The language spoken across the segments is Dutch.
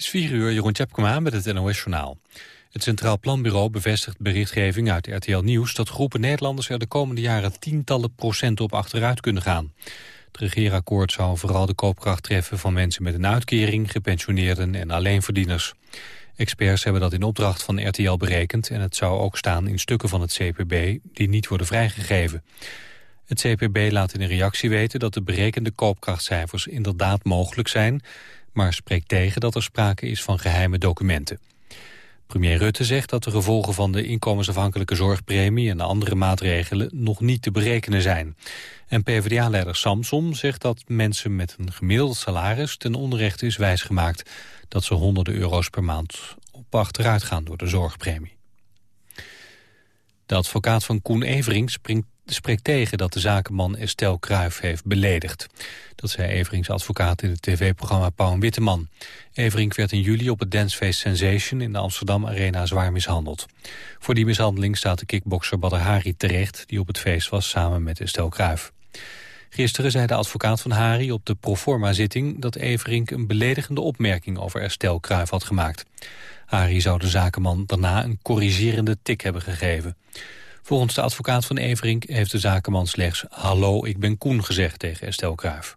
Is 4 uur, Jeroen Tjepkema met het NOS-journaal. Het Centraal Planbureau bevestigt berichtgeving uit RTL Nieuws... dat groepen Nederlanders er de komende jaren tientallen procenten op achteruit kunnen gaan. Het regeerakkoord zou vooral de koopkracht treffen van mensen met een uitkering, gepensioneerden en alleenverdieners. Experts hebben dat in opdracht van RTL berekend en het zou ook staan in stukken van het CPB die niet worden vrijgegeven. Het CPB laat in een reactie weten dat de berekende koopkrachtcijfers inderdaad mogelijk zijn, maar spreekt tegen dat er sprake is van geheime documenten. Premier Rutte zegt dat de gevolgen van de inkomensafhankelijke zorgpremie en de andere maatregelen nog niet te berekenen zijn. En PvdA-leider Samson zegt dat mensen met een gemiddeld salaris ten onrechte is wijsgemaakt dat ze honderden euro's per maand op achteruit gaan door de zorgpremie. De advocaat van Koen Evering springt spreekt tegen dat de zakenman Estelle Kruijf heeft beledigd. Dat zei Everings advocaat in het tv-programma Pauw Witteman. Everink werd in juli op het dancefeest Sensation in de Amsterdam Arena zwaar mishandeld. Voor die mishandeling staat de kickbokser Badr Hari terecht... die op het feest was samen met Estelle Kruijf. Gisteren zei de advocaat van Hari op de proforma-zitting... dat Everink een beledigende opmerking over Estelle Kruijf had gemaakt. Hari zou de zakenman daarna een corrigerende tik hebben gegeven. Volgens de advocaat van Everink heeft de zakenman slechts... hallo, ik ben Koen gezegd tegen Estelle Kruijf.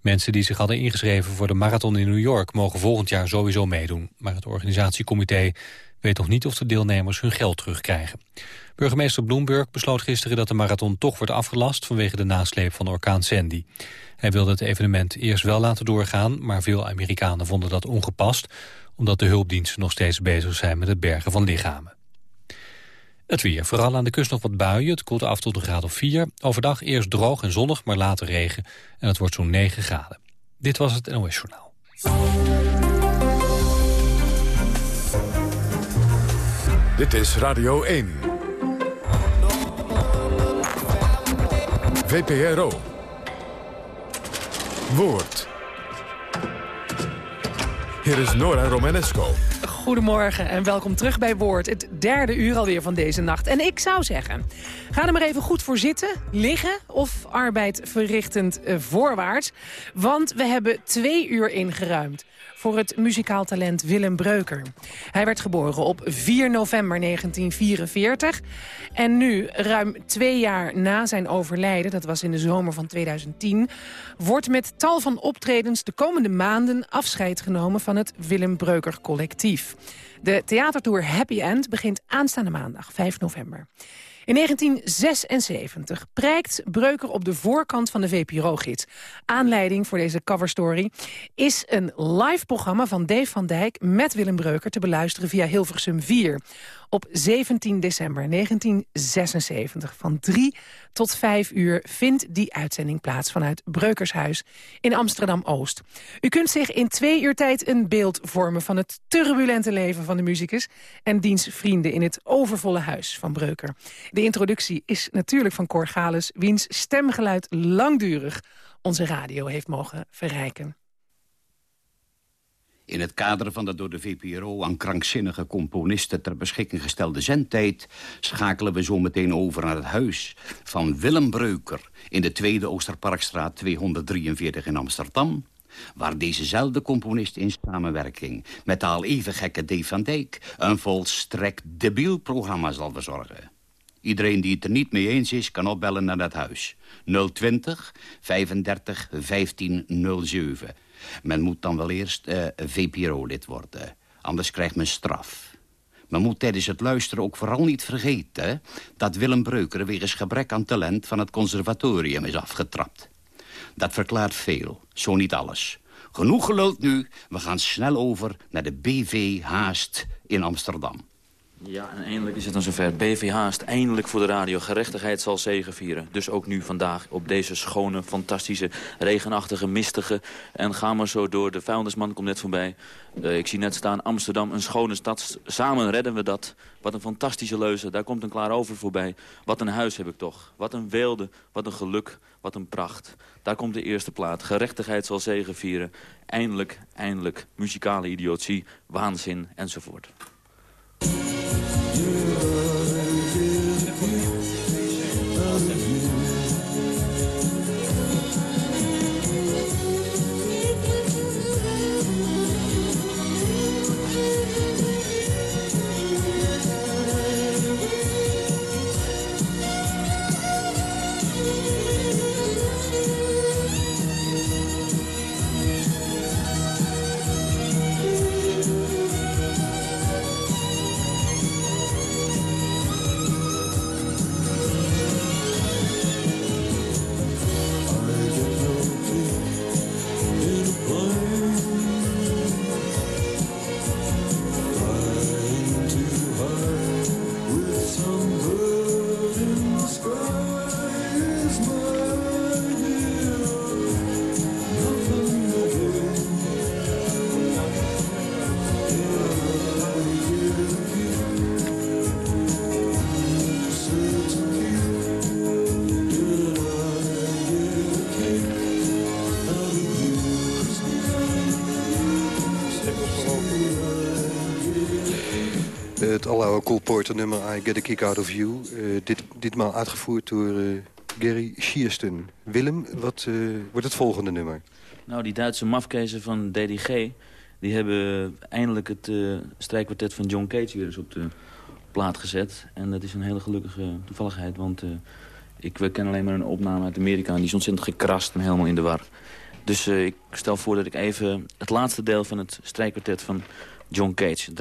Mensen die zich hadden ingeschreven voor de marathon in New York... mogen volgend jaar sowieso meedoen. Maar het organisatiecomité weet nog niet of de deelnemers hun geld terugkrijgen. Burgemeester Bloomberg besloot gisteren dat de marathon toch wordt afgelast... vanwege de nasleep van orkaan Sandy. Hij wilde het evenement eerst wel laten doorgaan... maar veel Amerikanen vonden dat ongepast... omdat de hulpdiensten nog steeds bezig zijn met het bergen van lichamen. Het weer. Vooral aan de kust nog wat buien. Het koelt af tot een graad of 4. Overdag eerst droog en zonnig, maar later regen. En het wordt zo'n 9 graden. Dit was het NOS Journaal. Dit is Radio 1. VPRO. Woord. Hier is Nora Romanesco. Goedemorgen en welkom terug bij Woord. Het derde uur alweer van deze nacht. En ik zou zeggen, ga er maar even goed voor zitten, liggen of arbeid verrichtend eh, voorwaarts. Want we hebben twee uur ingeruimd voor het muzikaal talent Willem Breuker. Hij werd geboren op 4 november 1944. En nu, ruim twee jaar na zijn overlijden, dat was in de zomer van 2010... wordt met tal van optredens de komende maanden afscheid genomen van het Willem Breuker collectief. De theatertour Happy End begint aanstaande maandag, 5 november. In 1976 prijkt Breuker op de voorkant van de VPRO-gids. Aanleiding voor deze coverstory is een live programma van Dave van Dijk... met Willem Breuker te beluisteren via Hilversum 4 op 17 december 1976. Van 3 tot 5 uur vindt die uitzending plaats vanuit Breukershuis in Amsterdam-Oost. U kunt zich in twee uur tijd een beeld vormen van het turbulente leven van de muzikus en diens vrienden in het overvolle huis van Breuker. De introductie is natuurlijk van Cor Gales, wiens stemgeluid langdurig onze radio heeft mogen verrijken. In het kader van de door de VPRO aan krankzinnige componisten ter beschikking gestelde zendtijd... schakelen we zo meteen over naar het huis van Willem Breuker... in de Tweede Oosterparkstraat 243 in Amsterdam waar dezezelfde componist in samenwerking met de al even gekke Dave van Dijk... een volstrekt debiel programma zal verzorgen. Iedereen die het er niet mee eens is, kan opbellen naar dat huis. 020 35 15 07. Men moet dan wel eerst uh, eh, VPRO-lid worden. Anders krijgt men straf. Men moet tijdens het luisteren ook vooral niet vergeten... dat Willem Breuker wegens gebrek aan talent van het conservatorium is afgetrapt. Dat verklaart veel, zo niet alles. Genoeg geluld nu, we gaan snel over naar de BV Haast in Amsterdam. Ja, en eindelijk is het dan zover. BVH is eindelijk voor de radio. Gerechtigheid zal zegenvieren. Dus ook nu vandaag op deze schone, fantastische, regenachtige, mistige. En ga maar zo door. De vuilnisman komt net voorbij. Uh, ik zie net staan Amsterdam, een schone stad. Samen redden we dat. Wat een fantastische leuze. Daar komt een klaar over voorbij. Wat een huis heb ik toch. Wat een weelde. Wat een geluk. Wat een pracht. Daar komt de eerste plaat. Gerechtigheid zal zegenvieren. Eindelijk, eindelijk. Muzikale idiotie, waanzin enzovoort. Het Porter nummer I Get a Kick Out of You. Uh, dit, ditmaal uitgevoerd door uh, Gary Shearston. Willem, wat uh, wordt het volgende nummer? Nou, die Duitse mafkezen van DDG... die hebben eindelijk het strijkkwartet van John Cage weer eens op de plaat gezet. En dat is een hele gelukkige toevalligheid, want... ik ken alleen maar een opname uit Amerika... en die is ontzettend gekrast en helemaal in de war. Dus ik stel voor dat ik even het laatste deel van het strijkkwartet van John Cage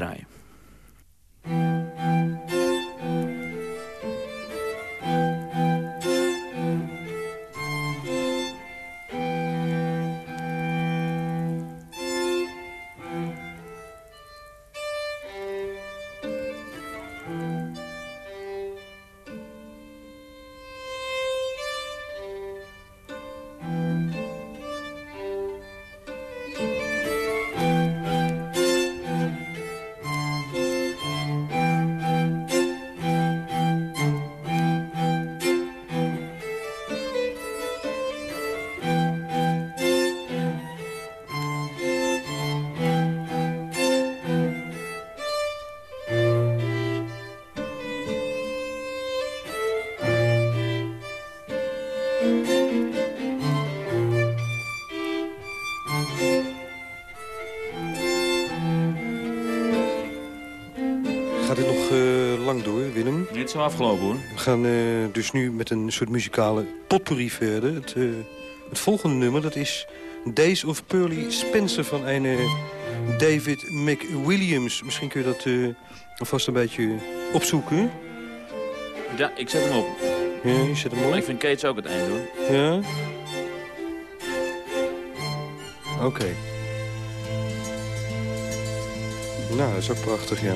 draaien. afgelopen hoor. We gaan uh, dus nu met een soort muzikale potpourri verder. Het, uh, het, volgende nummer dat is Days of Pearly Spencer van een David McWilliams. Misschien kun je dat alvast een beetje opzoeken. Ja, ik zet hem op. Ja, je zet hem op. Maar ik vind Kates ook het einde hoor. Ja? Oké. Okay. Nou, dat is ook prachtig, ja.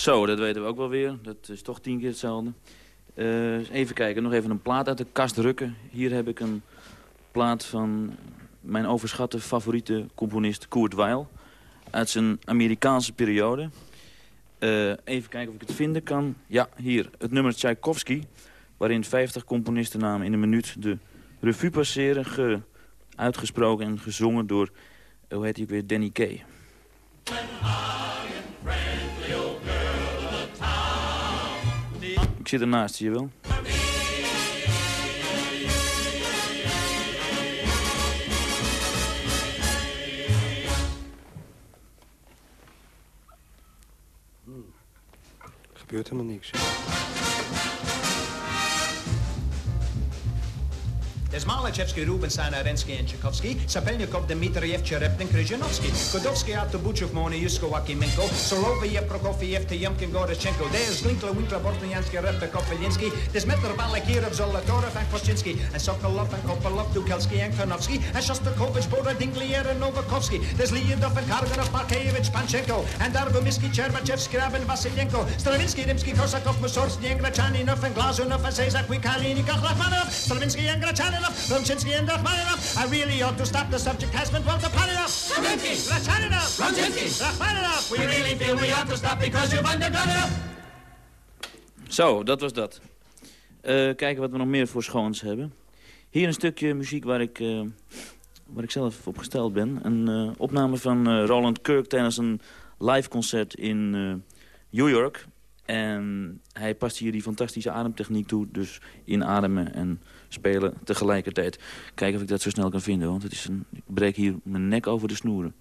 Zo, dat weten we ook wel weer. Dat is toch tien keer hetzelfde. Uh, even kijken, nog even een plaat uit de kast rukken. Hier heb ik een plaat van mijn overschatte favoriete componist Kurt Weill. Uit zijn Amerikaanse periode. Uh, even kijken of ik het vinden kan. Ja, hier, het nummer Tchaikovsky. Waarin 50 componisten in een minuut de revue passeren. Ge uitgesproken en gezongen door, hoe heet hij weer, Danny Kay. Zit ernaast, zie je wel. Gebeurt helemaal niks. Zmalachevsky, Rubenstein, Arensky and Tchaikovsky, Sapelnikov, Dmitriev, Cherepnin, Kryzhanovsky, Kodovsky, Moni, Yusko, Akimenko, Soloviev, Prokofiev, Teyemkin, Goroshenko, there's Glinkler, Winkler, Bortniansky, Repekov, Velinsky, there's Metler, Balakirov, Zolotorov, and Kwaschinsky, and Sokolov, and Kopolov, Dukelsky, and Konovsky, and Shostakovich, Boda, Dinglier, and Novakovsky, there's Lyudov, and Karganov, Markevich, Panchenko, and Dargomisky, Cherbachev, Skrabin, Vasilyenko, Stravinsky, Rimsky, Korsakov, Musorsky, and Grachaninov, and Glazunov, and Sezak, Wikalini, Rachmanov, Stravinsky, and Rumchinsky, and Rachmaninoff. I really ought to stop. The subject has been dwelt upon enough. Stravinsky, Rachmaninoff, Rumchinsky, Rachmaninoff. We really feel we ought to stop because you've undergone enough. Zo, dat was dat. Uh, kijken wat we nog meer voor schoons hebben. Hier een stukje muziek waar ik, uh, waar ik zelf op gesteld ben. Een uh, opname van Roland Kirk tijdens een live concert in New York. En hij past hier die fantastische ademtechniek toe. Dus inademen en spelen tegelijkertijd. Kijken of ik dat zo snel kan vinden. Want het is een, ik breek hier mijn nek over de snoeren.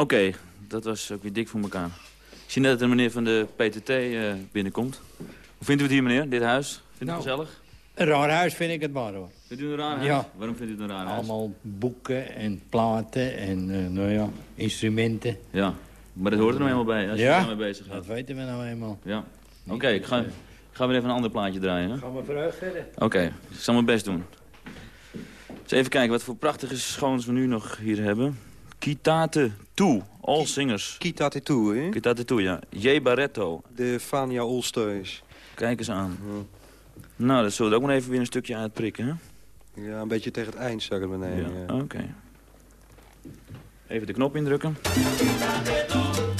Oké, dat was ook weer dik voor elkaar. Ik zie net dat de meneer van de PTT eh, binnenkomt. Hoe vindt u het hier, meneer, dit huis? Vindt u Nou. het gezellig? Een raar huis vind ik het maar hoor. Vindt u het een raar huis? Ja. Waarom vindt u het een raar huis? Allemaal boeken en platen en eh, nou ja, instrumenten. Ja, maar dat hoort er nou helemaal bij als je Ja? daarmee bezig Dat gaat. weten we nou eenmaal. Ja. Oké, ik ga, ik ga weer even een ander plaatje draaien. hè? Gaan we vooruit verder? Oké, ik zal mijn best doen. Eens even kijken wat voor prachtige schoons we nu nog hier hebben. Kitate Toe, All Singers. Kita Tattoo, hè? Kitate Toe, ja. J. Barretto. De Fania Allstars. Kijk eens aan. Nou, dat zullen we ook nog even weer een stukje uitprikken, hè? Ja, een beetje tegen het eind zou ik het nemen. Ja, ja. oké. Even de knop indrukken. Dit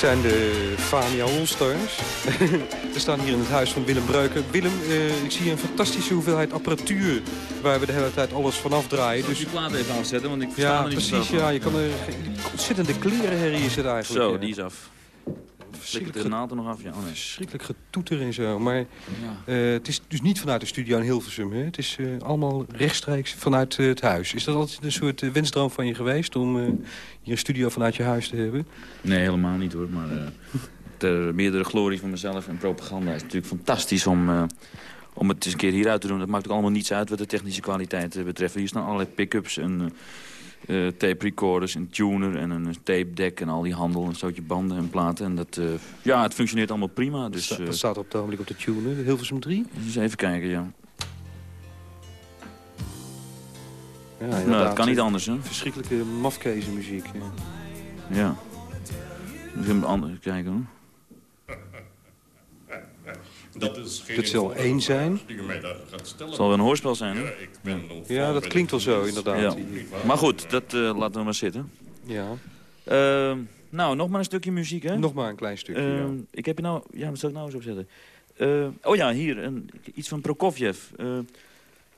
zijn de Fania Allstars. we staan hier in het huis van Willem Breuken. Willem, eh, ik zie een fantastische hoeveelheid apparatuur... waar we de hele tijd alles van afdraaien. Dus die plaat even afzetten, want ik versta ja, er niet precies. Ja, je kan er geen- ontzettende klerenherrie is het eigenlijk. Zo, die is af. Verschrikkelijk, de naald er nog af? Ja, oh nee. verschrikkelijk getoeter en zo. Maar Ja. eh, het is dus niet vanuit de studio in Hilversum. Hè? Het is eh, allemaal rechtstreeks vanuit eh, het huis. Is dat altijd een soort wensdroom van je geweest... om hier een studio vanuit je huis te hebben? Nee, helemaal niet hoor. Maar ter meerdere glorie van mezelf en propaganda is het natuurlijk fantastisch om, om het eens een keer hieruit te doen. Dat maakt ook allemaal niets uit wat de technische kwaliteit betreft. Hier staan allerlei pick-ups en eh, tape recorders, een tuner en een tape deck en al die handel. Een stootje banden en platen. En dat, eh, ja, het functioneert allemaal prima. Dus Sta- eh, dat staat op het ogenblik op de tuner, de Hilversum 3. eens even kijken, ja. Ja, Nou, dat kan niet anders, hè. Verschrikkelijke mafkezenmuziek. Ja. Ja. Dus anders kijken, hoor. Dat is geen Dit zal één zijn. Het zal wel een hoorspel zijn, hè? Ja, ik ben een Ja, val dat klinkt wel zo, inderdaad. Ja. Maar goed, dat eh, laten we maar zitten. ja. Ehm, nou, nog maar een stukje muziek, hè? Nog maar een klein stukje. ja. Ehm, Ik heb je nou... Ja, wat zal ik nou eens opzetten? Eh, oh ja, hier. Een, iets van Prokofjev. Eh,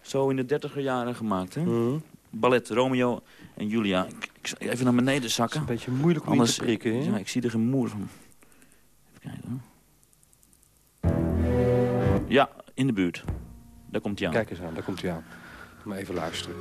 zo in de dertiger jaren gemaakt, hè? Mhm. Ballet, Romeo en Julia. Ik, ik zal even naar beneden Het is zakken. een beetje moeilijk om Anders, in te prikken. hè? ja, ik zie er geen moer van. Even kijken, hoor. Ja, in de buurt. Daar komt hij aan. Kijk eens aan, daar komt hij aan. Maar even luisteren.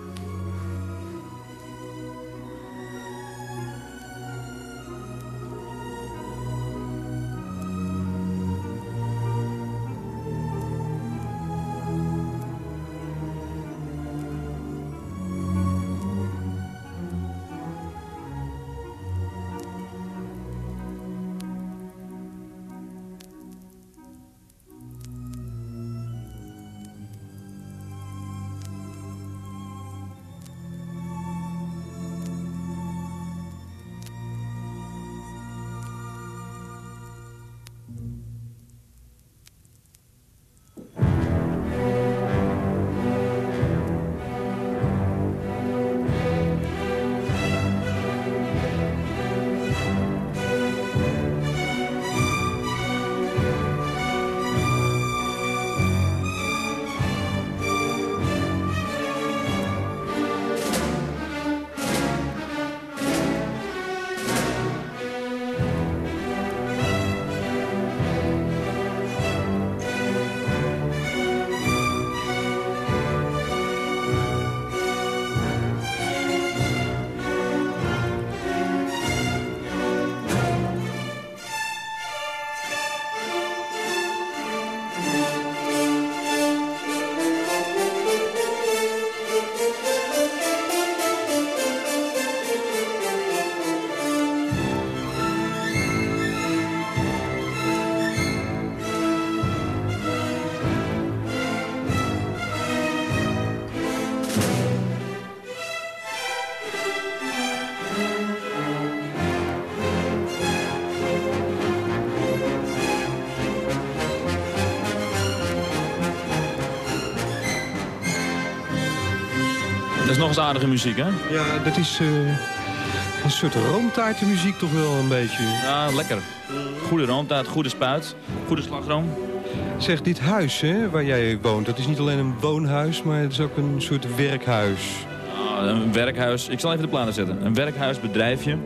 Eens aardige muziek, hè? Ja, dat is eh, een soort roomtaartenmuziek toch wel een beetje. Ja, lekker. Goede roomtaart, goede spuit, goede slagroom. Zeg, dit huis hè, waar jij woont, dat is niet alleen een woonhuis, maar het is ook een soort werkhuis. Ah, een werkhuis, ik zal even de plannen zetten. Een werkhuisbedrijfje.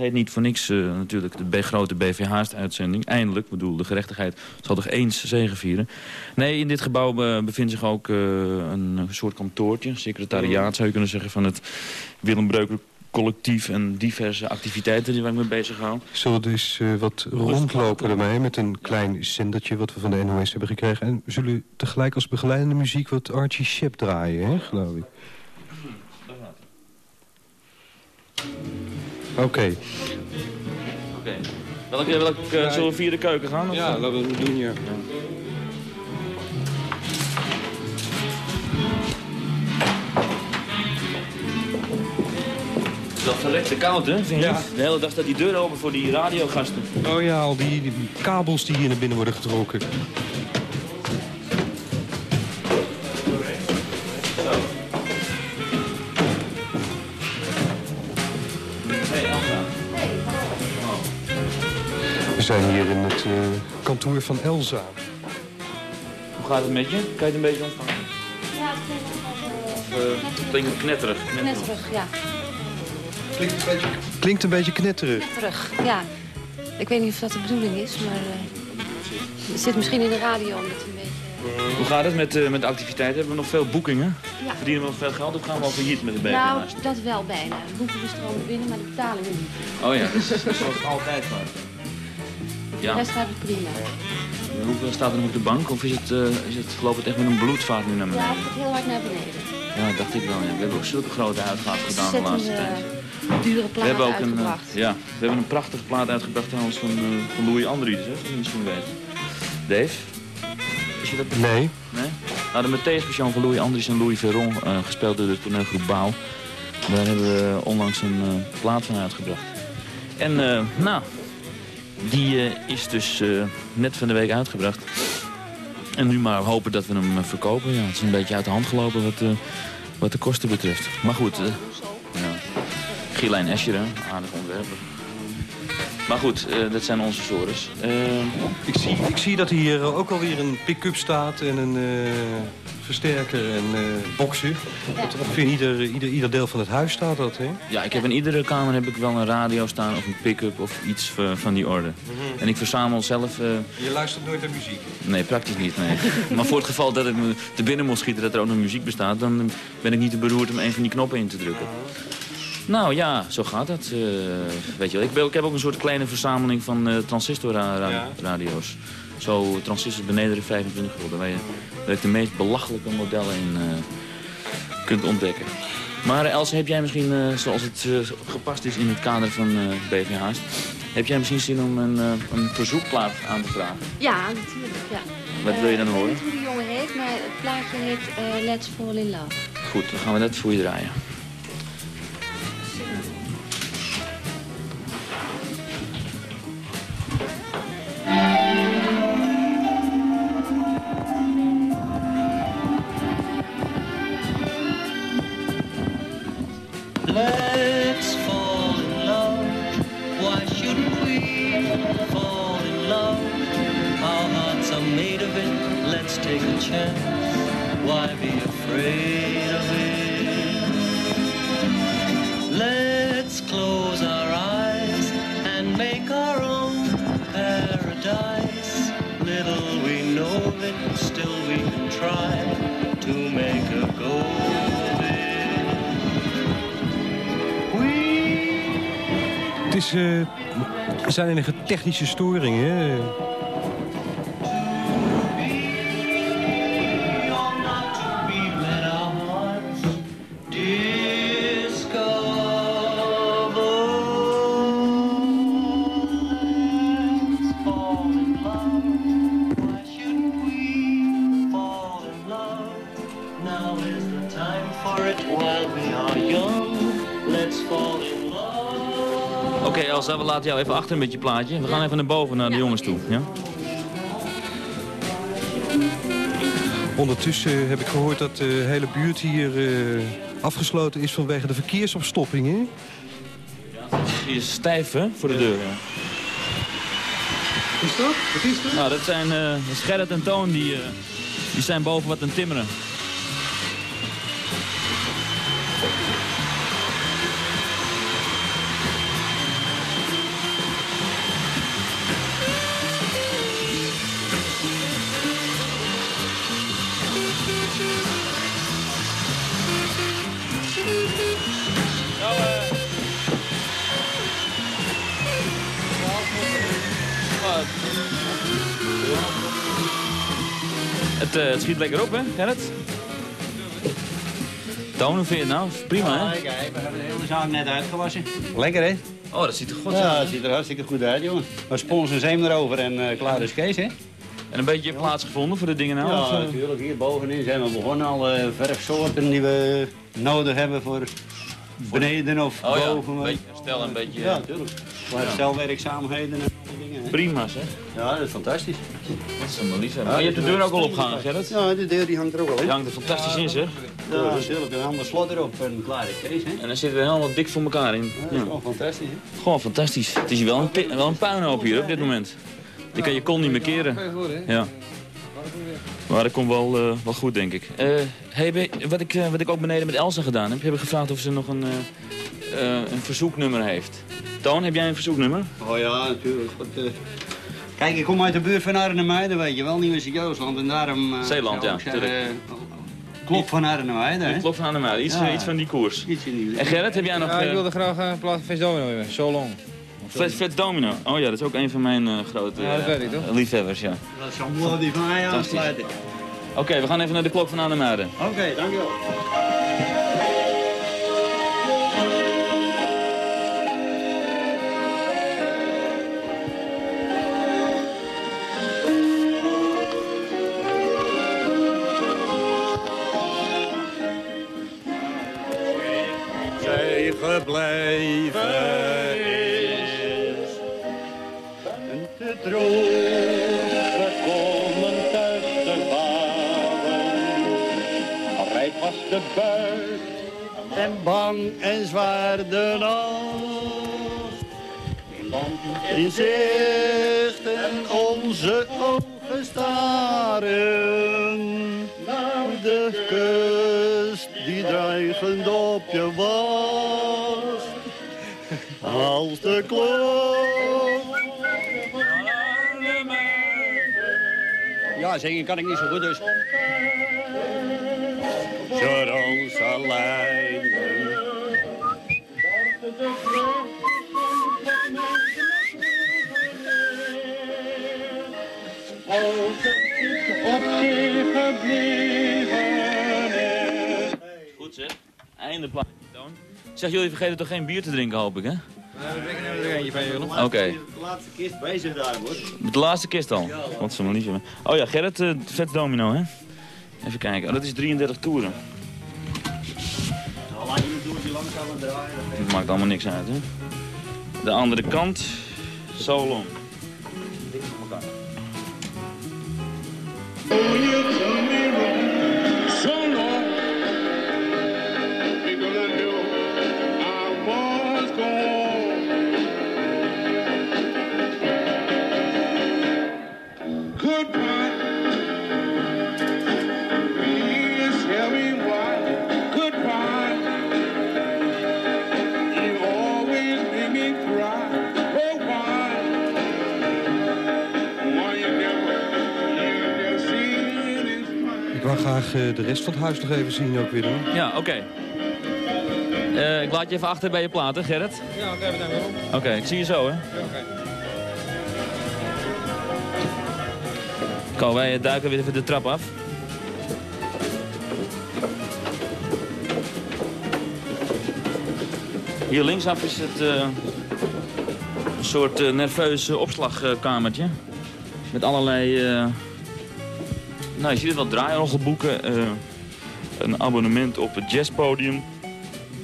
Heet niet voor niks eh, natuurlijk de grote BVH's-uitzending. Eindelijk, ik bedoel, de gerechtigheid zal toch eens zegenvieren. Nee, in dit gebouw eh, bevindt zich ook eh, een soort kantoortje, secretariaat zou je kunnen zeggen, van het Willem Breuker collectief en diverse activiteiten die waar ik mee bezig hou. Zullen we dus wat rondlopen ermee met een klein zendertje wat we van de NOS hebben gekregen. En we zullen tegelijk als begeleidende muziek wat Archie Shep draaien, hè, geloof ik. Oké. Oké. Welke, welke eh, zullen we via de keuken gaan? Of? Ja, laten we het doen, is wel verrekte koud, hè? Vind je? Ja. De hele dag staat die deur open voor die radiogasten. Oh ja, al die, die kabels die hier naar binnen worden getrokken. In het eh, kantoor van Elsa. Hoe gaat het met je? Kan je het een beetje ontvangen? Ja, het klinkt uh, klinkt het knetterig? net terug, ja. Klinkt een beetje, klinkt een beetje knetterig. Terug, ja. Ik weet niet of dat de bedoeling is, maar eh, het zit misschien in de radio omdat het een beetje... Hoe gaat het met, eh, met de activiteiten? Hebben we nog veel boekingen? Ja. Verdienen we nog veel geld of gaan we al failliet met de BV Nou, dat wel bijna. De boeken stromen binnen, maar de betalingen niet. Oh ja, dat is zoals altijd De Ja. rest gaat het prima. Hoeveel staat er nog op de bank? Of is het, eh, is het, loopt het echt met een bloedvaart nu naar Ja, beneden? het gaat heel hard naar beneden. Ja, dat dacht ik wel. Ja. We hebben ook zulke grote uitgaven gedaan de laatste tijd. dure We plaat hebben ook een, eh, ja, we hebben een prachtige plaat uitgebracht trouwens van, eh, van Louis Andries, hè, zoals je misschien weet. Dave? Is je dat Nee. Nee? Nou, de Matthäus Passion van Louis Andries en Louis Veron, eh, gespeeld door de toneelgroep Bouw. Daar hebben we onlangs een plaat van uitgebracht. En eh, nou, die eh, is dus eh, net van de week uitgebracht. En nu maar hopen dat we hem eh, verkopen. Ja, het is een beetje uit de hand gelopen wat, wat de kosten betreft. Maar goed, ja. Gilijn Escher, aardig ontwerper. Maar goed, eh, dat zijn onze sores. Eh, Ik zie, ik zie dat hier eh, ook alweer een pick-up staat en een eh, versterker en eh boxen. Dat in ieder, ieder, ieder deel van het huis staat dat, hè? Ja, ik heb in iedere kamer heb ik wel een radio staan of een pick-up of iets van die orde. En ik verzamel zelf... eh, Je luistert nooit naar muziek. nee, praktisch niet, nee. maar voor het geval dat ik me te binnen moet schieten dat er ook nog muziek bestaat... dan ben ik niet te beroerd om een van die knoppen in te drukken. Nou ja, zo gaat dat. eh, weet je wel. Ik, ben, ik heb ook een soort kleine verzameling van eh transistorradio's. Zo transistors beneden de 25 gulden. Waar je, waar je de meest belachelijke modellen in eh, kunt ontdekken. Maar Else, heb jij misschien, eh, zoals het eh, gepast is in het kader van eh BVH's... heb jij misschien zin om een, een verzoekplaat aan te vragen? Ja, natuurlijk, ja. Wat wil je dan horen? Ik weet niet hoe die jongen heet, maar het plaatje heet eh, Let's Fall in Love. Goed, dan gaan we dat voor je draaien. Chance. Why be afraid of it? Let's close our eyes and make our own paradise. Little we know it, still we can try to make a go of it. Het is, er zijn enige technische storingen, hè? Laten jou even achter met je plaatje. We gaan even naar boven naar de jongens toe. Ja? Ondertussen heb ik gehoord dat de hele buurt hier eh, afgesloten is vanwege de verkeersopstoppingen. Hier is stijf, hè, voor de deur. Ja. Is dat? Wat is dat? Nou, dat zijn eh is Gerrit en Toon, die, eh, die zijn boven wat aan het timmeren. Het, eh, het schiet lekker op, hè, Gerrit? Toon, hoe vind je het nou? Prima, hè? Kijk, we hebben de hele zaak net uitgewassen. Lekker, hè? Oh, dat ziet er goed Ja, uit. dat ziet er hartstikke goed uit, jongen. We sponsen zeem erover en eh, klaar is Kees, hè? En een beetje plaats gevonden voor de dingen nou? of, Ja, eh? natuurlijk. Hier bovenin zijn we begonnen. Alle verfsoorten die we nodig hebben voor beneden of Oh ja, boven. een beetje herstel, een beetje... Ja, natuurlijk. Voor herstelwerkzaamheden al dingen. hè. Prima, zeg. Ja, dat is fantastisch. Dat is maar lief. hè. Maar je hebt de deur ook al opgehangen, Gerrit? Ja, de deur die hangt er ook al in. Die hangt er fantastisch in, zeg. Ja, natuurlijk. Een ander slot erop en klaar is Kees, hè? En dan zitten we helemaal dik voor elkaar in. Ja, dat is Ja. gewoon fantastisch, hè? Gewoon fantastisch. Het is hier wel een, wel een puinhoop hier op dit moment. Je kan je kon niet meer keren. Ja. Maar dat komt wel, eh, wel goed, denk ik. Eh, hey, wat, ik, eh, wat ik ook beneden met Elsa gedaan heb, heb ik gevraagd of ze nog een, een verzoeknummer heeft. Toon, heb jij een verzoeknummer? Oh ja, natuurlijk. Kijk, ik kom uit de buurt van Arnhem-Heide, weet je wel. Nieuw-Zeeland en daarom... eh, Zeeland, ja, ik zeggen, tuurlijk. eh, Klok van hè? Het klopt van de Iets, Ja. iets van die koers. Iets in die... En Gerrit, heb jij nog... Ja, ik wilde graag een plaat van Domino hebben. So long. Vet, Domino. Oh ja, dat is ook een van mijn eh, grote Ja, dat eh, weet ik, toch? liefhebbers, ja. Dat wel die van mij aansluiten. Oké, we gaan even naar de klok van Arnhem-Muiden. Oké, dankjewel. zij gebleven bang en zwaar de nacht. In zicht en onze ogen staren. Naar de kust die dreigend op je was. Als de klok. Ja, zingen kan ik niet zo goed, dus. Door onze Goed zeg. Einde plaatje, Toon. Zeg, jullie vergeten toch geen bier te drinken, hoop ik, hè? Ja, we brengen er eentje van jullie. Oké. De laatste kist bezig daar, hoor. Met de laatste kist al. Wat ze maar. Oh ja, Gerrit, eh, vet domino, hè? Even kijken. Oh, dat is 33 toeren. Het maakt allemaal niks uit, hè? De andere kant, so long. Dik voor elkaar. Graag eh, de rest van het huis nog even zien ook weer hoor. Ja, oké. Eh, ik laat je even achter bij je platen, Gerrit. Ja, oké, bedankt wel. Oké, ik zie je zo, hè? Ja, oké. Kom, wij duiken weer even de trap af. Hier linksaf is het eh, een soort eh, nerveus eh, opslagkamertje. Met allerlei... nou, je ziet het wel draaiorgelboeken. eh een abonnement op het jazzpodium.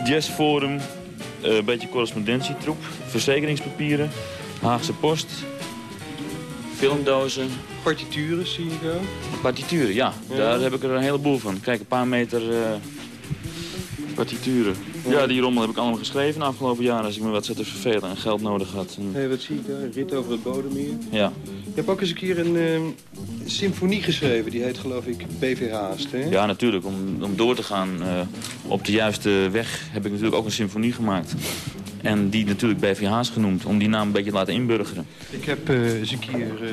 Jazzforum. eh, een beetje correspondentietroep. Verzekeringspapieren. Haagse Post. filmdozen. Partituren zie ik ook. Partituren, ja. Ja. Daar heb ik er een heleboel van. Kijk, een paar meter eh, partituren. Ja. die rommel heb ik allemaal geschreven de afgelopen jaren als ik me wat zat te vervelen en geld nodig had. Hé, wat zie ik daar? Rit over het Bodemmeer. ja. Je hebt ook eens een keer een eh, symfonie geschreven. Die heet geloof ik BV Haast, hè? ja, natuurlijk. Om, om door te gaan eh, op de juiste weg heb ik natuurlijk ook een symfonie gemaakt. En die natuurlijk BVH's genoemd, om die naam een beetje te laten inburgeren. Ik heb eh, eens een keer eh,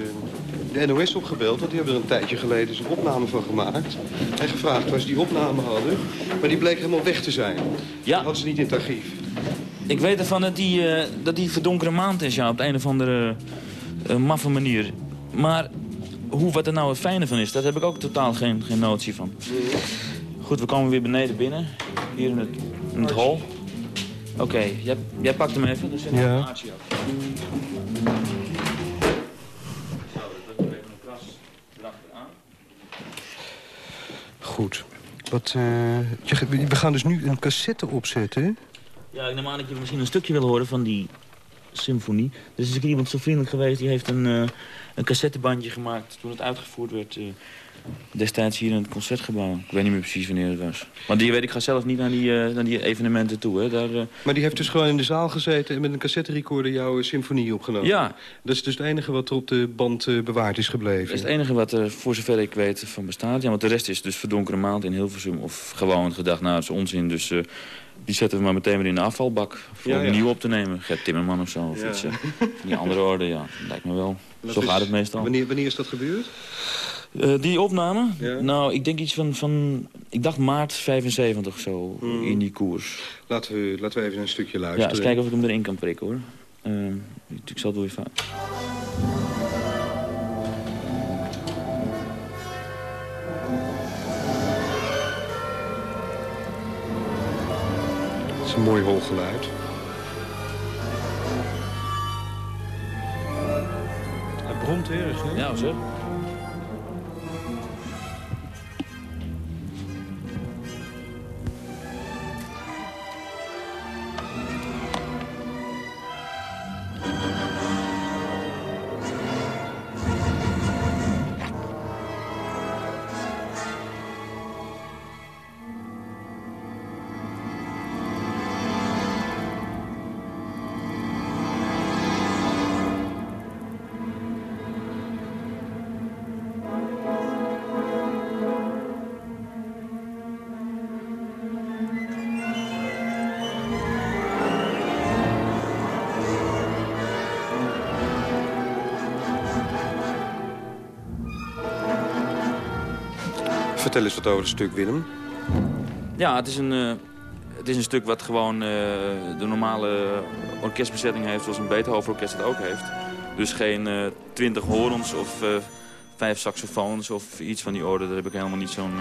de NOS opgebeld, want die hebben er een tijdje geleden eens een opname van gemaakt. En gevraagd waar ze die opname hadden, maar die bleek helemaal weg te zijn. Ja. Die hadden ze niet in het archief. Ik weet ervan dat die, dat die verdonkere maand is, ja, op de een of andere maffe manier. Maar hoe, wat er nou het fijne van is, daar heb ik ook totaal geen, geen notie van. Goed, we komen weer beneden binnen, hier in het, in het hol. Oké, jij, jij pakt hem even, er zit Ja. een aardje op. Dat kras erachteraan. Goed. Wat, je- we gaan dus nu een cassette opzetten. Ja, ik neem aan dat je misschien een stukje wil horen van die symfonie. Er is keer iemand zo vriendelijk geweest, die heeft een, eh, een cassettebandje gemaakt toen het uitgevoerd werd. eh, destijds hier in het Concertgebouw. Ik weet niet meer precies wanneer het was. Maar die weet ik ga zelf niet naar die, eh, naar die evenementen toe. Hè. Daar, eh, Maar die heeft dus gewoon in de zaal gezeten en met een cassette recorder jouw symfonie opgenomen. Ja. Dat is dus het enige wat er op de band bewaard is gebleven. dat is het enige wat er voor zover ik weet van bestaat. Ja, want de rest is dus verdonkere maand in Hilversum. Of gewoon gedacht, nou dat is onzin. Dus die zetten we maar meteen weer in de afvalbak. Voor Ja, een ja. nieuw op te nemen. Gert Timmerman of zo. Of Ja. iets. van die andere orde, ja. Lijkt me wel. Zo is- gaat het meestal. Wanneer, wanneer is dat gebeurd? Eh, die opname? Ja. Nou, ik denk iets van, van... Ik dacht maart 75 zo, Hmm. in die koers. Laten we, laten we even een stukje Ja, luisteren. eens kijken of ik hem erin kan prikken, hoor. Eh, ik zal het wel even... Het is een mooi hol geluid. Bromt hè? Ja, zeg. Vertel eens wat over het stuk, Willem. Ja, het is een, eh, het is een stuk wat gewoon eh, de normale orkestbezetting heeft... zoals een Beethoven-orkest het ook heeft. Dus geen eh, twintig horens of vijf saxofoons of iets van die orde. Daar heb ik helemaal niet zo'n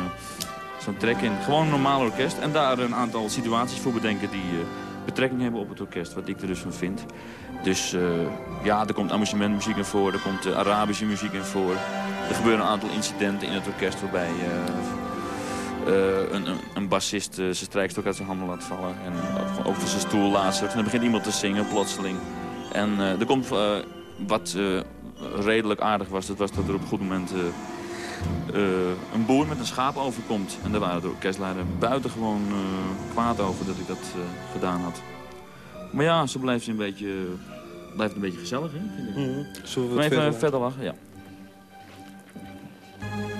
zo'n trek in. Gewoon een normaal orkest. En daar een aantal situaties voor bedenken die betrekking hebben op het orkest. Wat ik er dus van vind. Dus ja, er komt amusementmuziek in voor. Er komt Arabische muziek in voor. Er gebeuren een aantal incidenten in het orkest waarbij... eh, eh, een, een, een bassist eh, zijn strijkstok uit zijn handen laat vallen. En ook- van zijn stoel lazert. En dan begint iemand te zingen plotseling. En er komt wat redelijk aardig was. Dat was dat er op een goed moment een boer met een schaap overkomt. En daar waren de orkestleider buitengewoon eh kwaad over dat ik dat gedaan had. Maar ja, zo blijft het een beetje, blijft een beetje gezellig, hè? Vind ik. Mhm. Zullen we Maar even verder verder lachen, ja. Thank you.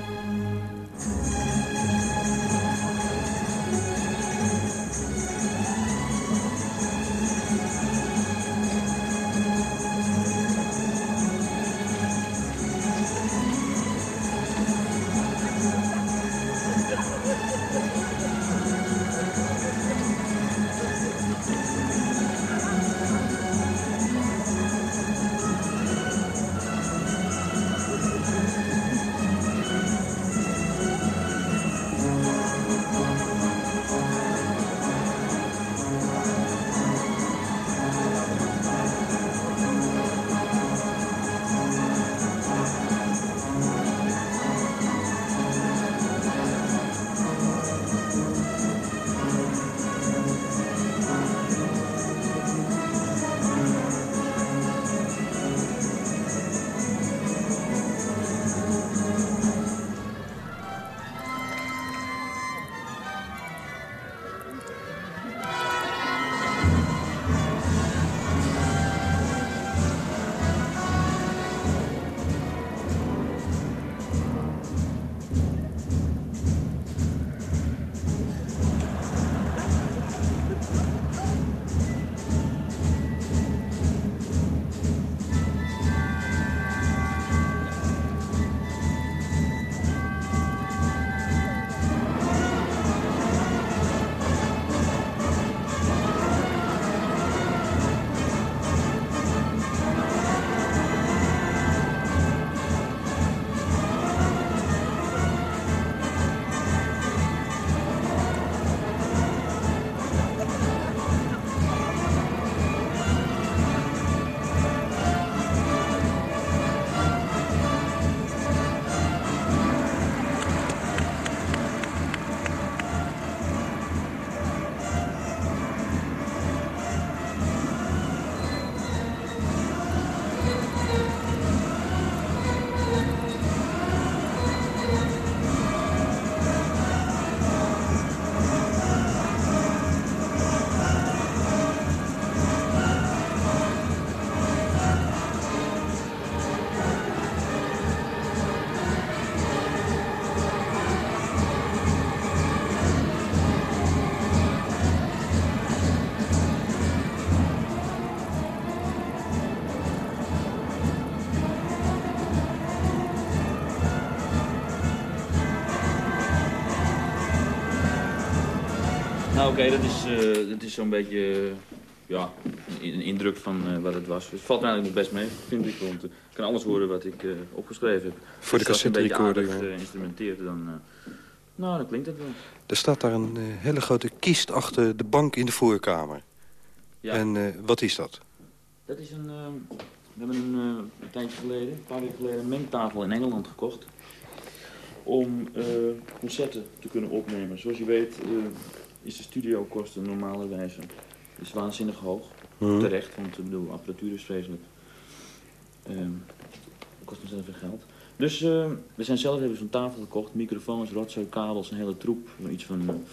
Oké, dat is, eh, dat is zo'n beetje eh, ja, een indruk van eh, wat het was. Het valt mij eigenlijk nog best mee, vind ik. Want het kan alles worden wat ik eh, opgeschreven heb. Voor de Dus als je cassette recorder, ja. eh, instrumenteert, dan, eh, nou, dan klinkt het wel. Er staat daar een eh, hele grote kist achter de bank in de voorkamer. Ja. En eh, wat is dat? Dat is een... eh, we hebben een, eh, een tijdje geleden, een paar weken geleden, een mengtafel in Engeland gekocht. Om eh, concerten te kunnen opnemen. Zoals je weet eh, is de studiokosten normalerwijze is waanzinnig hoog. Mhm. Terecht, want bedoel, apparatuur is vreselijk. Ehm kost ontzettend veel geld. Dus eh, we zijn zelf hebben zo'n tafel gekocht, microfoons, rotzooi, kabels, een hele troep. Iets van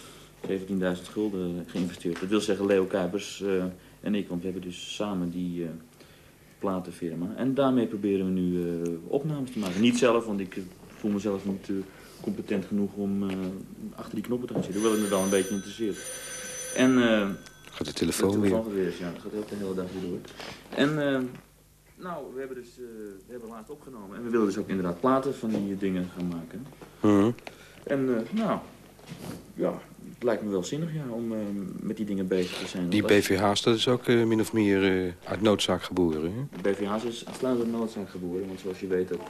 eh, 17.000 gulden geïnvesteerd. Dat wil zeggen Leo Kuipers eh, en ik, want we hebben dus samen die eh, platenfirma. En daarmee proberen we nu eh, opnames te maken. Niet zelf, want ik eh, voel mezelf niet eh, competent genoeg om eh, achter die knoppen te gaan zitten. Hoewel het me wel een beetje interesseert. En, eh, Gaat de telefoon de weer? telefoon ja. Dat gaat ook de hele dag weer door. En, eh, nou, we hebben dus, we hebben laatst opgenomen. En we willen dus ook inderdaad platen van die dingen gaan maken. Mhm. En, nou, ja, het lijkt me wel zinnig, ja, om met die dingen bezig te zijn. Die BVH's, dat is ook min of meer uit noodzaak geboren. Hè? De BVH's is uitsluitend noodzaak geboren, want zoals je weet dat...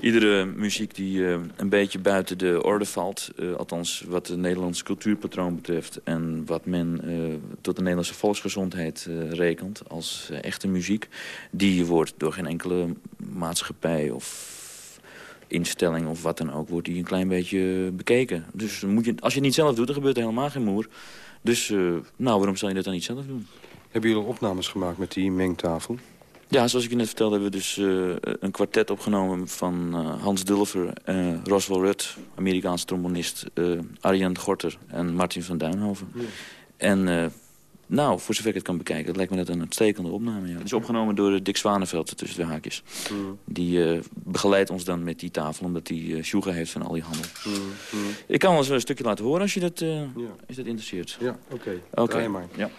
iedere muziek die eh, een beetje buiten de orde valt... eh, althans wat het Nederlandse cultuurpatroon betreft... en wat men eh, tot de Nederlandse volksgezondheid rekent als echte muziek... die wordt door geen enkele maatschappij of instelling of wat dan ook... wordt die een klein beetje bekeken. Dus moet je, als je het niet zelf doet, dan gebeurt er helemaal geen moer. Dus nou, waarom zou je dat dan niet zelf doen? Hebben jullie opnames gemaakt met die mengtafel? Ja, zoals ik je net vertelde, hebben we dus eh, een kwartet opgenomen van eh, Hans Dulver, eh Roswell Rudd, Amerikaanse trombonist, eh Arjan Gorter en Martin van Duinhoven. En nou, voor zover ik het kan bekijken, lijkt me dat een uitstekende opname. Ja. Het is opgenomen door Dick Zwaneveld tussen de haakjes. Die eh, begeleidt ons dan met die tafel, omdat hij uh, heeft van al die handel. Ik kan wel eens een stukje laten horen als je dat, als je dat interesseert. Ja, oké. Maar. Ja.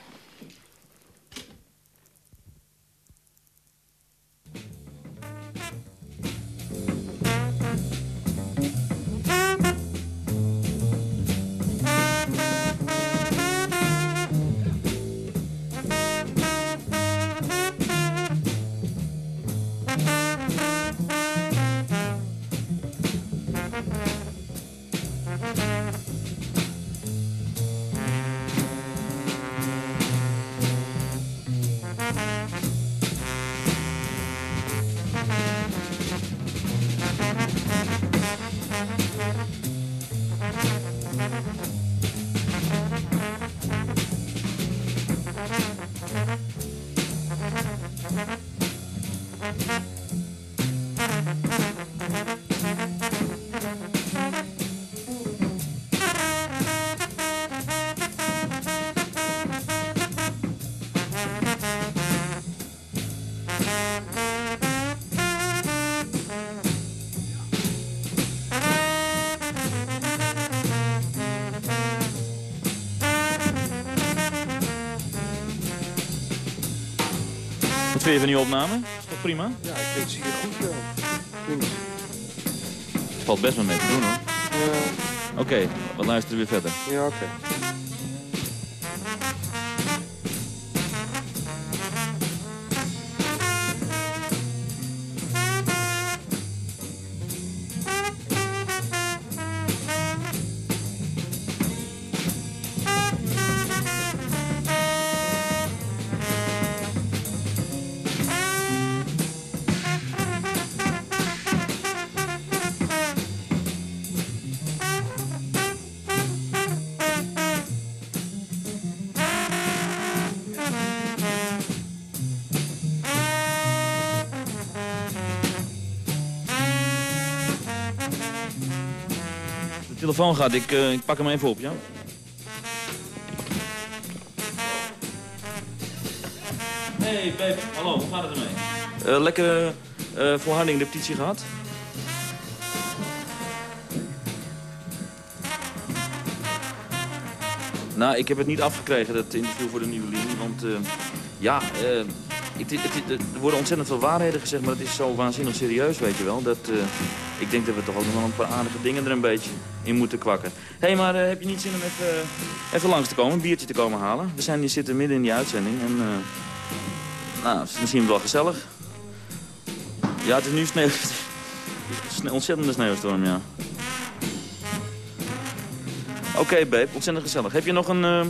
Vind je van die opname? Is toch prima? Ja, ik vind het goed wel. Punt. Het valt best wel mee te doen hoor. Oké, we luisteren weer verder. Ja, oké. Telefoon gaat, ik, eh, ik pak hem even op, ja? Hey babe, hallo, hoe gaat het ermee? Uh, lekkere uh, volharding repetitie gehad? Nou, ik heb het niet afgekregen, dat interview voor de nieuwe linie. Want uh, ja, ik, het- het- er worden ontzettend veel waarheden gezegd, maar het is zo waanzinnig serieus, weet je wel. Dat, eh, ik denk dat we toch ook nog wel een paar aardige dingen er een beetje in moeten kwakken. Hé, hey, maar eh, heb je niet zin om even, even langs te komen, een biertje te komen halen? We zijn hier zitten midden in die uitzending en... eh, nou, het is misschien wel gezellig. Ja, het is nu sneeuw. Een ontzettende sneeuwstorm, ja. Oké, babe, ontzettend gezellig. Heb je nog een, eh,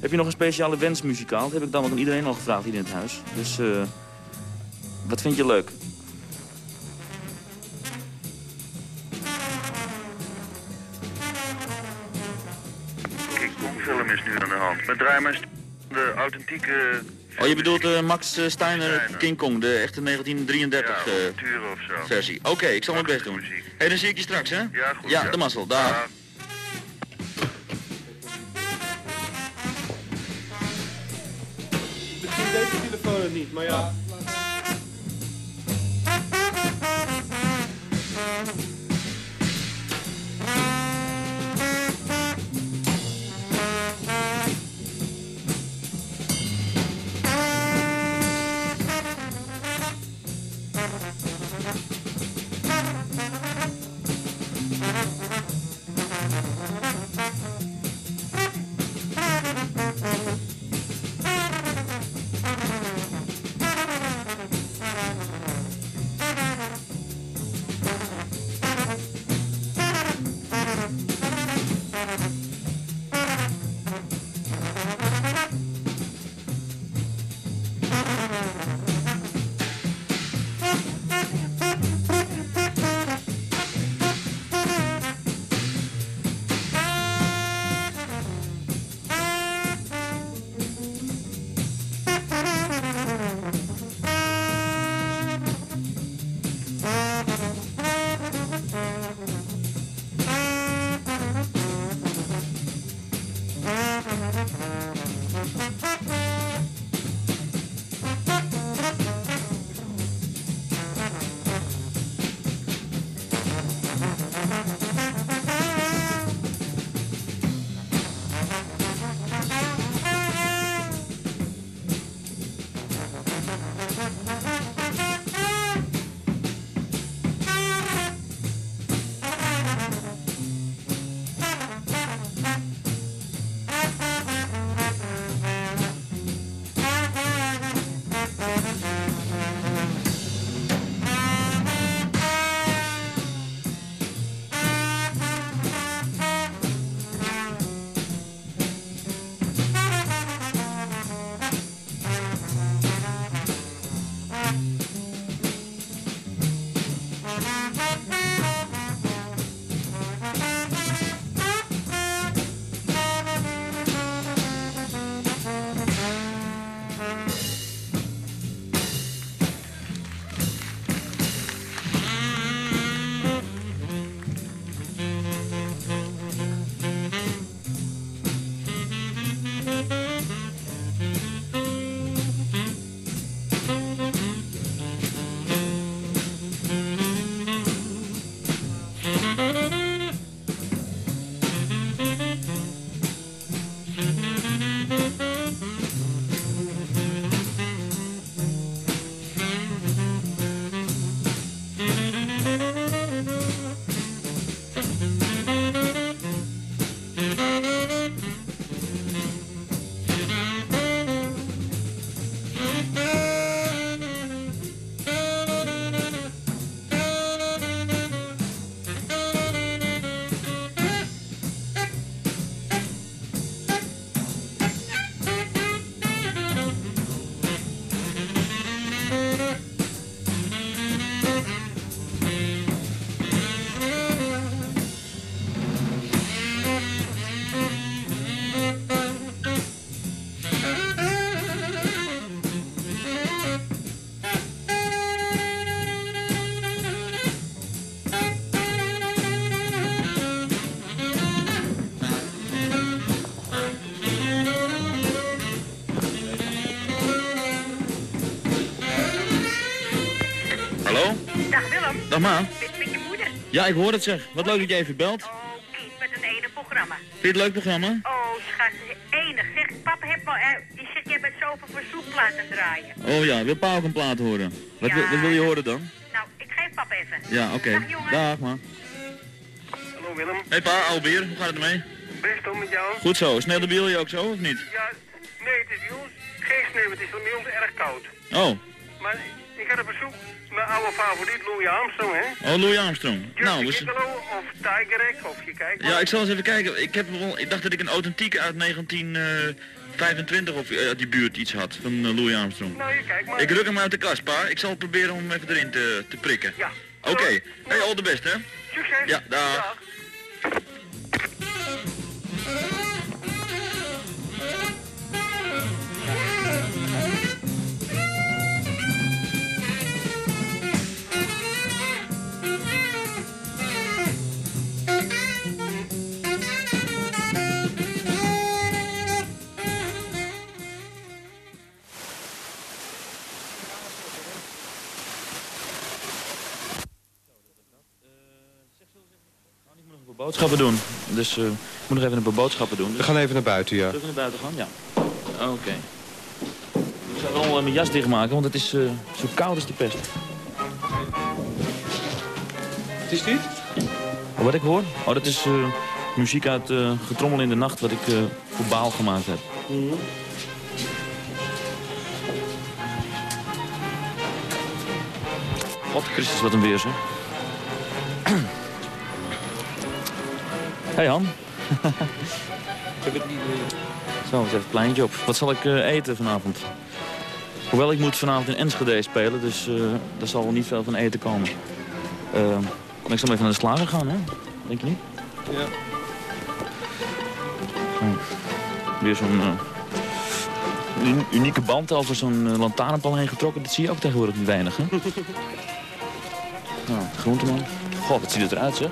heb je nog een speciale wens muzikaal? Dat heb ik dan ook aan iedereen al gevraagd hier in het huis. Dus eh, wat vind je leuk? Draai maar de authentieke Oh, je bedoelt eh, Max eh, Steiner King Kong, de echte 1933 eh, turen of zo. versie. Oké, ik zal mijn best doen. Hé, hey, dan zie ik je straks, hè? Ja, goed. Ja, de mazzel, daar. Misschien deze telefoon het niet, maar ja. Dag ma. Met, met je moeder. Ja, ik hoor het zeg. Wat leuk dat je even belt. Kind met een ene programma. Vind je het leuk programma? Oh, schat, enig. Zeg, papa, heb maar, eh, je zegt, je heb het zoveel verzoekplaten draaien. Oh ja, wil pa ook een plaat horen? Wat, wil- wat wil je horen dan? Nou, ik geef pap even. Ja, oké. Dag, jongen. Dag, man. Hallo Willem, Hey pa, alweer. Hoe gaat het ermee? best om met jou. Goed zo. Sneeuwt het bij jullie ook zo, of niet? Ja, nee, het is bij ons geen sneeuw, het is bij ons erg koud. Oh, favoriet Louis Armstrong, hè? oh Louis Armstrong. Nou, we- Gigolo of Tiger Egg, of je kijkt. ja, ik zal eens even kijken. Ik, heb wel, ik dacht dat ik een authentieke uit 1925 of eh, uit die buurt iets had van eh, Louis Armstrong. Nou, je kijkt maar. Ik ruk hem uit de kast, pa. Ik zal proberen om hem even erin te, te prikken. Ja. Oké. Hey, all the best, hè? Succes. Ja, dag. Boodschappen doen. Dus eh, ik moet nog even een paar boodschappen doen. We gaan even naar buiten, ja. Terug naar buiten gaan? Ja. Oké. Ik zal wel eh, mijn jas dichtmaken, want het is eh, zo koud als de pest. Wat is dit? Wat ik hoor? Oh, dat is eh, muziek uit eh, Getrommel in de Nacht, wat ik eh, voor Baal gemaakt heb. God Christus, wat een weer, zeg. Hey Han. Ik heb het niet meer. Zo, eens even het pleintje op. Wat zal ik eh, eten vanavond? Hoewel, ik moet vanavond in Enschede spelen, dus eh daar zal wel niet veel van eten komen. Eh, maar ik zal even naar de slager gaan, hè? Denk je niet? Ja. Weer zo'n eh, un- unieke band over zo'n eh, lantaarnpaal heen getrokken. Dat zie je ook tegenwoordig niet weinig, hè? nou, groenteman. Goh, wat ziet het eruit, zeg.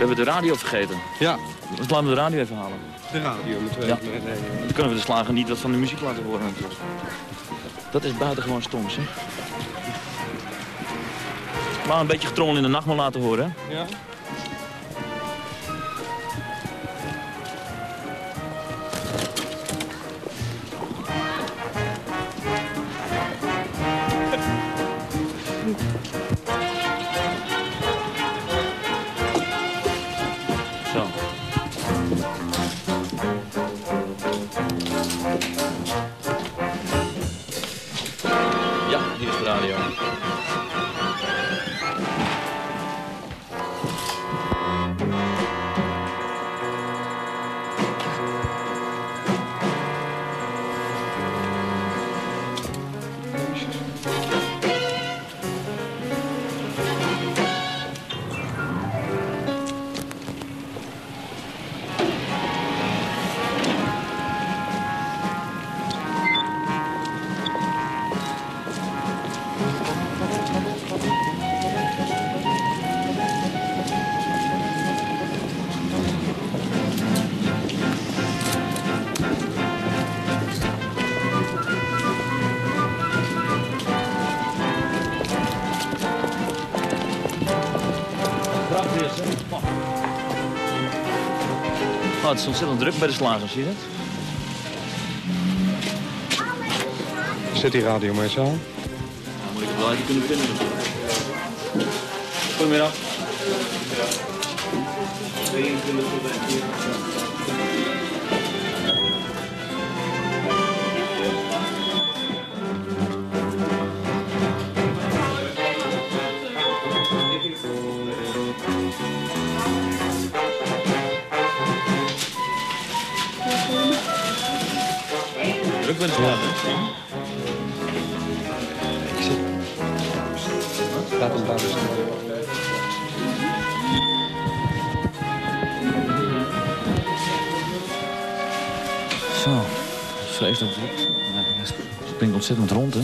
We hebben de radio vergeten. Ja. Dus laten we de radio even halen. De radio moeten we Ja. even. Dan kunnen we de slager niet wat van de muziek laten horen natuurlijk. Dat is buitengewoon stom, zeg. Maar een beetje getrommel in de nacht maar laten horen, hè? Ja. Ja, is ontzettend druk bij de slagers, zie je dat? Zet die radio maar eens aan. Nou, moet ik het wel even kunnen vinden. Goedemiddag. 22 slagers. Ik zit... Laat hem buiten staan. Zo, vreselijk druk. Ja, het springt ontzettend rond, hè?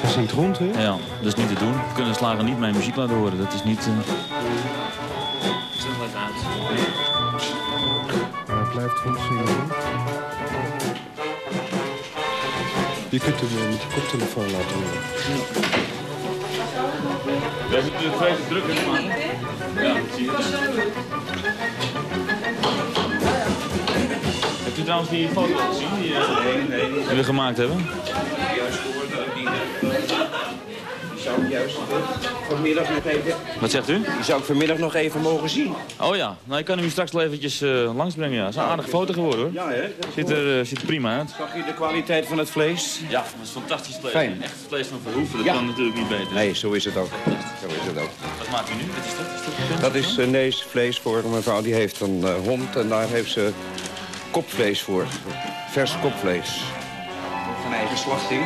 Hij zingt rond, hè? Ja, dat is niet te doen. We kunnen de slager niet mijn muziek laten horen. Dat is niet... Uh... Stel het uit. Blijft zingen. Je kunt hem eh, met je koptelefoon laten horen. We hebben het vreselijk druk in de Ja, zie je Hebt u trouwens die foto gezien die, die we gemaakt hebben? Zou ik juist vanmiddag nog even... Wat zegt u? Die zou ik vanmiddag nog even mogen zien. Oh ja, nou ik kan hem u straks wel eventjes uh, langsbrengen. Ja. Dat is een aardige foto geworden hoor. Ja hè? Ziet er, uh, ziet er prima uit. Zag je de kwaliteit van het vlees? Ja, dat is fantastisch vlees. Fijn. Echt vlees van Verhoeven, dat Ja. kan natuurlijk niet beter. Nee, zo is het ook. Zo is het ook. Wat maakt u nu? Wat is dat? Is dat, Dat is uh, Nees vlees voor mevrouw die heeft een eh, hond en daar heeft ze kopvlees voor. Vers kopvlees. Van eigen slachting.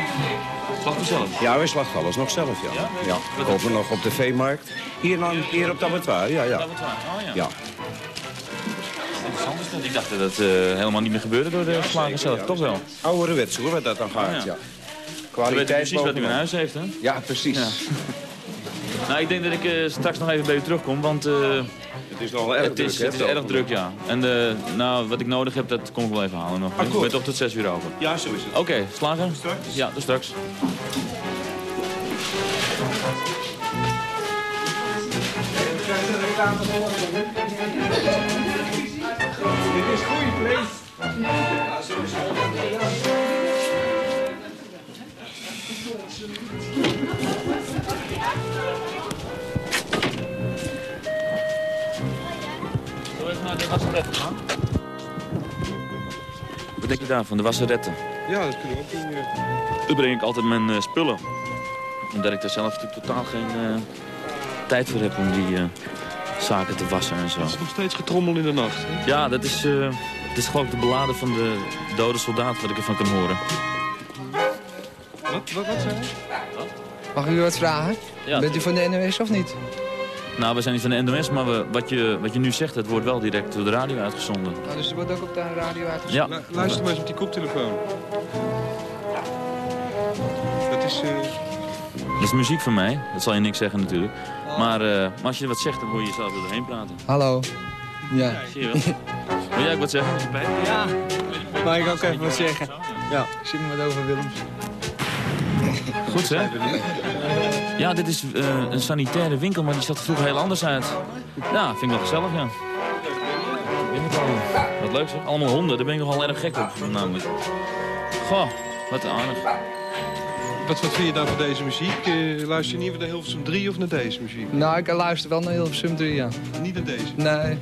Slacht u zelf? Ja, wij slachten alles nog zelf, ja. Ja? Ja, kopen nog op de veemarkt. Hier, dan, hier op het abattoir, ja, ja. Oh ja. Ja, Interessant is dat. Ik dacht dat het eh, helemaal niet meer gebeurde door de slager zelf. Toch wel? ouderwets hoor, wat dat dan gaat, Oh, ja. ja. Weet precies wat u in huis heeft, hè? Ja, precies. Ja. Nou, ik denk dat ik eh, straks nog even bij u terugkom, want eh, Het is nog wel erg het is, druk, het is erg druk, ja. En eh, nou, wat ik nodig heb, dat kom ik wel even halen nog. Ik ben toch tot zes uur over. Ja, zo is het. Oké? Straks? Ja, tot straks. Dit is goede vlees. We even de wasseretten gaan? Wat denk je daarvan, de wasseretten? Ja, dat kunnen we ook doen. ja. Daar breng ik altijd mijn eh, spullen. Omdat ik er zelf natuurlijk totaal geen eh, tijd voor heb om die eh, zaken te wassen en zo. Het is nog steeds getrommel in de nacht. Hè? Ja, dat is, eh, het is geloof ik de beladen van de dode soldaat wat ik ervan kan horen. Wat, wat, wat zei? Mag ik u wat vragen? Ja, Bent u van de NOS of niet? Nou, we zijn niet van de NOS, maar we, wat, je, wat je nu zegt, het wordt wel direct door de radio uitgezonden. Nou, dus er wordt ook op de radio uitgezonden? Ja. Lu- luister maar eens op die koptelefoon. Dat is... eh, Dat is muziek van mij, dat zal je niks zeggen natuurlijk. Maar, eh, maar als je wat zegt, dan hoor je jezelf er doorheen praten. Hallo. Ja. Zie je wel? Wil jij ook wat zeggen? Ja. Mag ik ook even wat zeggen? Ja. Ik zie me wat over Willems. Goed, hè? Ja, dit is eh, een sanitaire winkel, maar die zat er vroeger heel anders uit. Ja, vind ik wel gezellig, ja. Binnenkomen. Wat leuk zeg. Allemaal honden, daar ben ik nogal erg gek op, namelijk. Goh, wat aardig. wat, wat vind je dan van deze muziek? Eh, luister je niet naar Hilversum 3 of naar deze muziek? Nou, ik luister wel naar Hilversum 3, ja. Niet naar deze? Nee.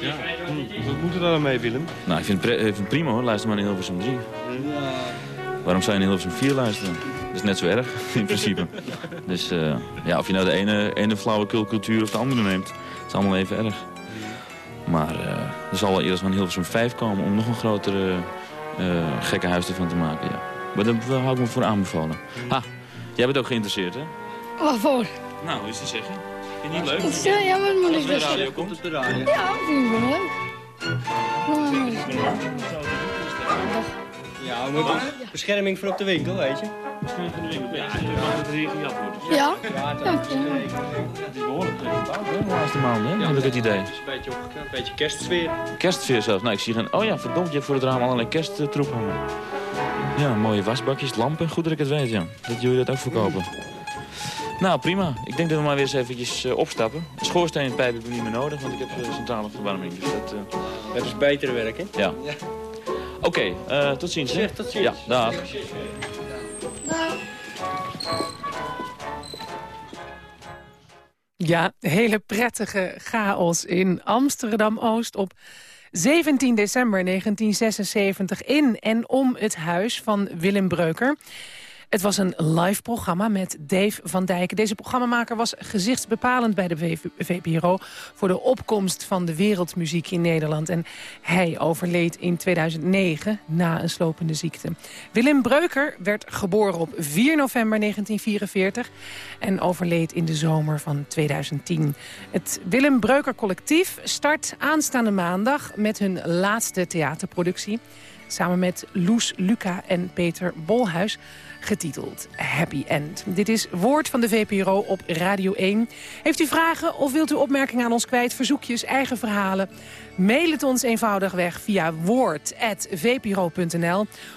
Ja. Hm, Wat moet er dan mee, Willem? Nou, ik vind, het pre- ik vind het prima hoor, luister maar naar Hilversum 3. Waarom zou je naar Hilversum 4 luisteren? Is net zo erg, in principe. Dus eh, ja, of je nou de ene, ene flauwekulcultuur of de andere neemt, het is allemaal even erg. Maar eh, er zal wel eerst van Hilversum 5 komen om nog een grotere eh gekke huis ervan te maken, ja. Maar daar hou ik me voor aanbevolen. Ha, jij bent ook geïnteresseerd, hè? Waarvoor? Nou, hoe is het zeggen? Vind je niet leuk? Is, ja, wat moet Als ik dus radio komt op de radio. Ja, vind ik wel leuk. Maar, Ja, we moeten bescherming voor op de winkel, weet je. Bescherming voor de winkel, ja. Kan het hier gejat worden. Ja? Ja, het Ja, is Het is behoorlijk gebouwd, hè, de laatste maanden, hè? heb ik het idee. een beetje opgeknapt, een beetje kerstsfeer. Kerstsfeer zelfs. Nou, ik zie geen... Oh ja, verdomd, je hebt voor het raam allerlei kersttroep hangen. Ja, mooie wasbakjes, lampen. Goed dat ik het weet, ja. Dat jullie dat ook verkopen. Nou, prima. Ik denk dat we maar weer eens eventjes eh, opstappen. Schoorsteenpijp heb ik niet meer nodig, want ik heb eh, centrale verwarming. Dus dat... eh, Dat is beter werk, hè? Ja. Oké, eh, tot ziens. hè? Zeg, tot ziens. Ja, dag. Ja, hele prettige chaos in Amsterdam-Oost op 17 december 1976 in en om het huis van Willem Breuker. Het was een live programma met Dave van Dijken. Deze programmamaker was gezichtsbepalend bij de VPRO... voor de opkomst van de wereldmuziek in Nederland. En hij overleed in 2009 na een slopende ziekte. Willem Breuker werd geboren op 4 november 1944... en overleed in de zomer van 2010. Het Willem Breuker Collectief start aanstaande maandag... met hun laatste theaterproductie... samen met Loes Luca en Peter Bolhuis getiteld Happy End. Dit is Woord van de VPRO op Radio 1. Heeft u vragen of wilt u opmerkingen aan ons kwijt, verzoekjes, eigen verhalen? Mail het ons eenvoudig weg via woord.vpro.nl.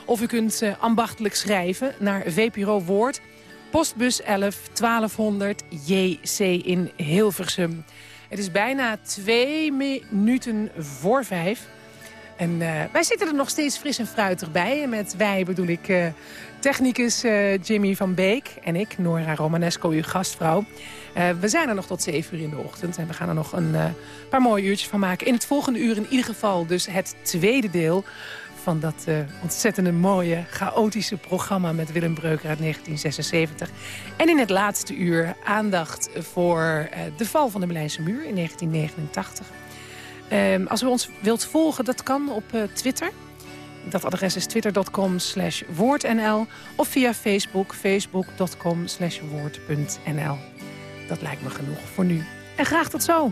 Of u kunt eh, ambachtelijk schrijven naar VPRO Woord... Postbus 11 1200 JC in Hilversum. Het is bijna twee minuten voor vijf. En eh, wij zitten er nog steeds fris en fruitig bij. En met wij bedoel ik uh, technicus uh, Jimmy van Beek en ik, Nora Romanesco, uw gastvrouw. we zijn er nog tot zeven uur in de ochtend. En we gaan er nog een paar mooie uurtjes van maken. In het volgende uur in ieder geval dus het tweede deel van dat uh, ontzettende mooie, chaotische programma... met Willem Breuker uit 1976. En in het laatste uur aandacht voor de val van de Berlijnse muur in 1989. Uh, als u ons wilt volgen, dat kan op Twitter. Dat adres is twitter.com slash woordnl of via Facebook, facebook.com slash woord.nl. Dat lijkt me genoeg voor nu. En graag tot zo.